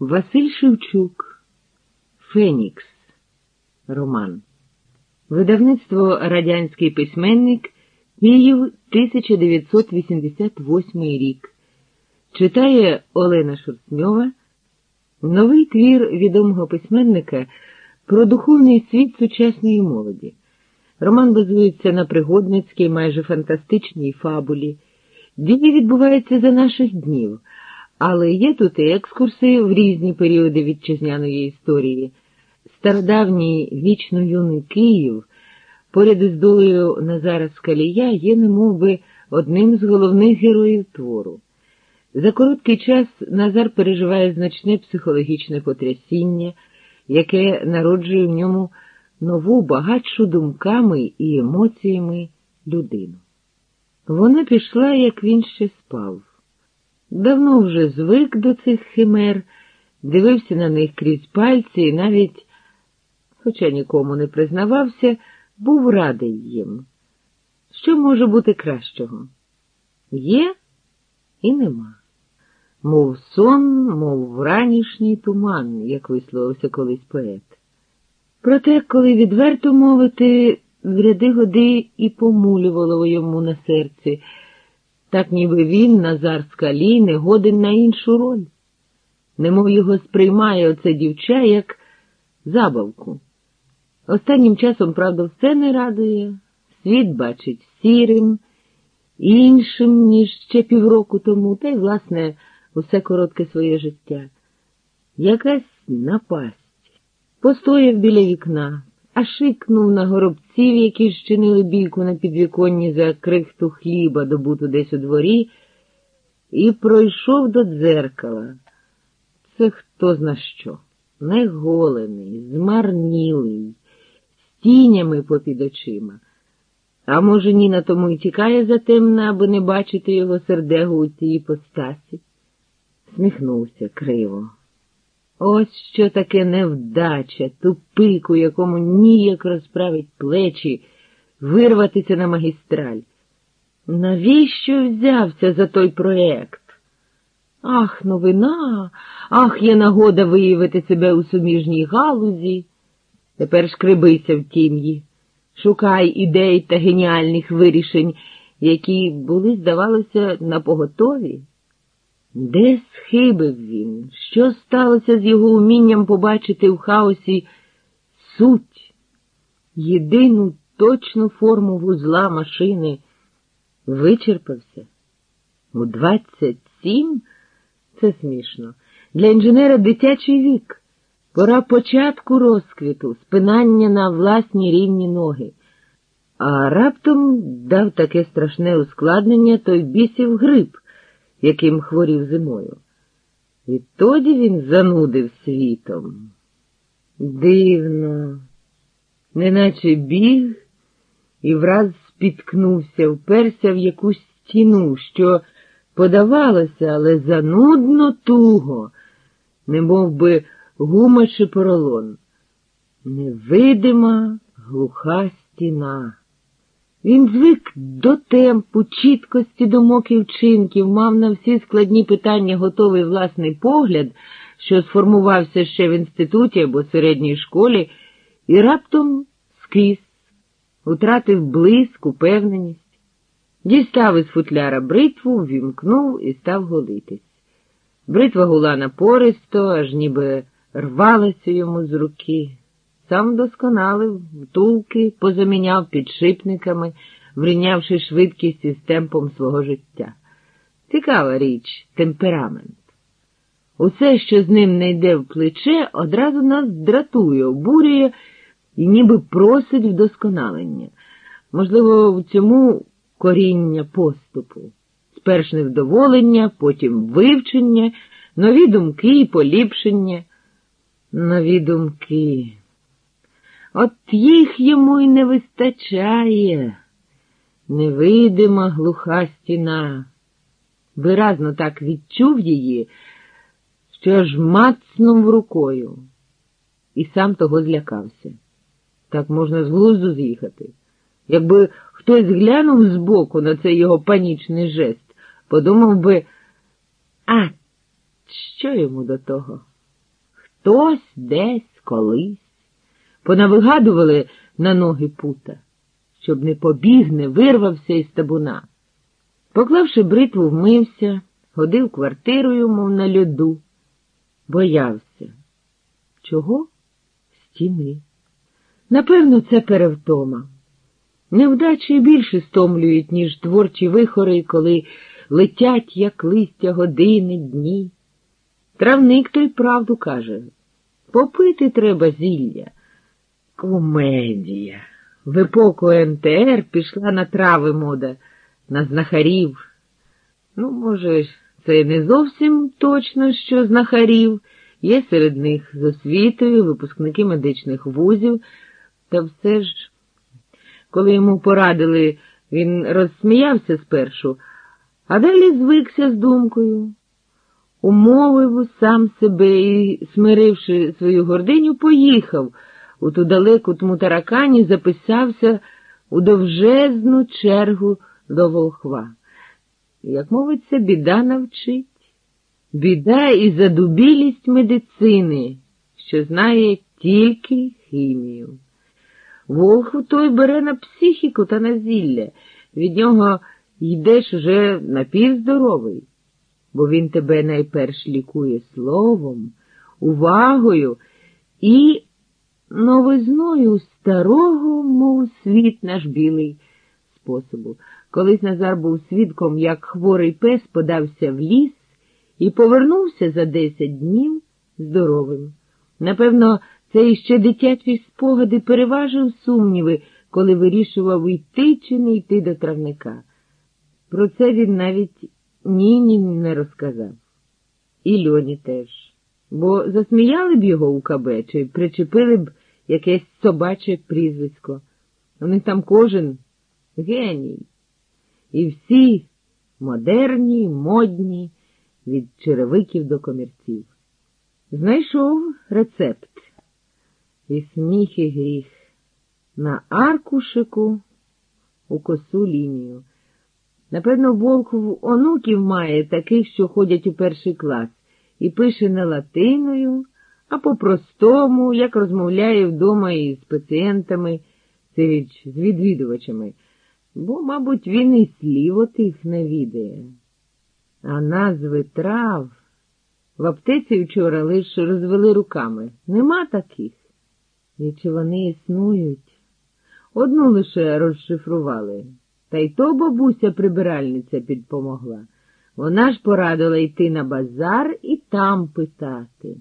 Василь Шевчук, Фенікс, Роман. Видавництво Радянський письменник Київ 1988 рік. Читає Олена Шурсньова. Новий твір відомого письменника про духовний світ сучасної молоді. Роман базується на пригодницькій, майже фантастичній фабулі. Дії відбуваються за наших днів, але є тут і екскурси в різні періоди вітчизняної історії. Стародавній вічно юний Київ поряд із долею Назара Скалія є немовби одним з головних героїв твору. За короткий час Назар переживає значне психологічне потрясіння, яке народжує в ньому нову багатшу думками і емоціями людину. Вона пішла, як він ще спав. Давно вже звик до цих химер, дивився на них крізь пальці і навіть, хоча нікому не признавався, був радий їм. Що може бути кращого? Є і нема. Мов сон, мов вранішній туман, як висловився колись поет. Проте, коли відверто мовити, в ряди годи і помулювало йому на серці, так ніби він, Назар Скалій, не годен на іншу роль, немов його сприймає оце дівча як забавку. Останнім часом, правда, все не радує, світ бачить сірим, іншим, ніж ще півроку тому, та й, власне, усе коротке своє життя. Якась напасть. Постояв біля вікна, а шикнув на горобців, які щинили бійку на підвіконні за крихту хліба, добуту десь у дворі, і пройшов до дзеркала. Це хто зна що, неголений, змарнілий, з тінями попід очима. А може, Ніна тому й тікає затемна, аби не бачити його сердегу у цій постасі? Сміхнувся криво. Ось що таке невдача, тупик, у якому ніяк розправить плечі, вирватися на магістраль. Навіщо взявся за той проект? Ах, новина, ах, є нагода виявити себе у суміжній галузі. Тепер шкребися в тім'ї, шукай ідей та геніальних вирішень, які були, здавалося, напоготові. Де схибив він? Що сталося з його умінням побачити в хаосі суть, єдину точну форму вузла машини вичерпався? У двадцять сім? Це смішно. Для інженера дитячий вік, пора початку розквіту, спинання на власні рівні ноги. А раптом дав таке страшне ускладнення той бісів гриб яким хворів зимою. І тоді він занудив світом. Дивно, неначе біг і враз спіткнувся, вперся в якусь стіну, що подавалося, але занудно туго, не мов би гума чи поролон. Невидима глуха стіна. Він звик до темпу, чіткості думок і вчинків, мав на всі складні питання готовий власний погляд, що сформувався ще в інституті або середній школі, і раптом скрізь, утратив блиск, упевненість. Дістав із футляра бритву, вімкнув і став голитись. Бритва гула напористо, аж ніби рвалася йому з руки. Сам досконалив, втулки позаміняв підшипниками, врівнявши швидкість із темпом свого життя. Цікава річ, темперамент. Усе, що з ним не йде в плече, одразу нас дратує, обурює і ніби просить вдосконалення. Можливо, в цьому коріння поступу, сперш невдоволення, потім вивчення, нові думки і поліпшення, нові думки. От їх йому й не вистачає. Невидима глуха стіна. Виразно так відчув її, що аж мацнув рукою, і сам того злякався. Так можна з глузду з'їхати. Якби хтось глянув збоку на цей його панічний жест, подумав би, а що йому до того? хтось десь колись. Понавигадували на ноги пута, щоб не побіг, не вирвався із табуна. Поклавши бритву, вмився, ходив квартирою, мов на льоду, боявся. Чого? Стіни. Напевно, це перевтома. Невдачі більше стомлюють, ніж творчі вихори, коли летять, як листя години, дні. Травник той правду каже попити треба зілля. Комедія. В епоку НТР пішла на трави мода, на знахарів. Ну, може, це не зовсім точно, що знахарів. Є серед них з освітою, випускники медичних вузів, та все ж, коли йому порадили, він розсміявся спершу, а далі звикся з думкою. Умовив сам себе і, смиривши свою гординю, поїхав у ту далеку тмутаракані, записався у довжезну чергу до волхва. Як мовиться, біда навчить. Біда і задубілість медицини, що знає тільки хімію. Волхв той бере на психіку та на зілля. Від нього йдеш уже напівздоровий, бо він тебе найперш лікує словом, увагою і новизною старого, мов світ наш білий способу. Колись Назар був свідком, як хворий пес подався в ліс і повернувся за десять днів здоровим. Напевно, це іще дитячі спогади переважив сумніви, коли вирішував йти чи не йти до травника. Про це він навіть ніні не розказав. І льоні теж. Бо засміяли б його у КБ чи причепили б якесь собаче прізвисько. У них там кожен геній. І всі модерні, модні, від черевиків до комірців. Знайшов рецепт. І сміх і гріх. На аркушику у косу лінію. Напевно, Волков онуків має таких, що ходять у перший клас, і пише не латиною, а по-простому, як розмовляє вдома із пацієнтами, це з відвідувачами, бо, мабуть, він і слів отих не відає. А назви трав в аптеці вчора лише розвели руками. Нема таких. І чи вони існують? Одну лише розшифрували. Та й то бабуся прибиральниця підпомогла. Вона ж порадила йти на базар і там питати.